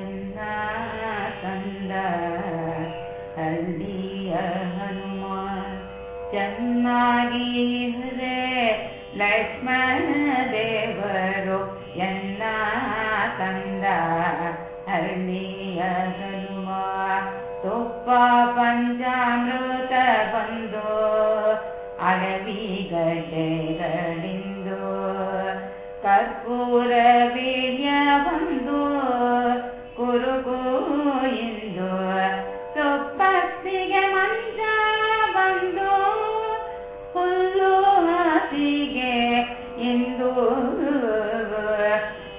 ಎನ್ನ ತಂದ ಹಳ್ಳಿಯ ಹನುಮ ಚೆನ್ನಾಗಿ ಲಕ್ಷ್ಮಣ ದೇವರು ಎನ್ನ ತಂದ ಹಳ್ಳಿಯ ಹನುಮ ತುಪ್ಪ ಪಂಚಾಮೃತ ಬಂದು ಅಡವಿ ಗಡ್ಡೆಗಳಿಂದು ಕರ್ಪೂರ ವೀರ್ಯ ಬಂದು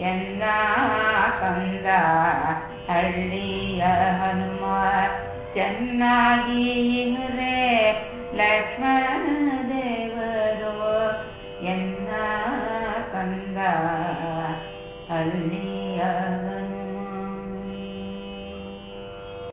ಎನ್ನ ಕಂದ ಹಳ್ಳಿಯ ಹನುಮ ಚೆನ್ನಾಗಿ ಲಕ್ಷ್ಮಣ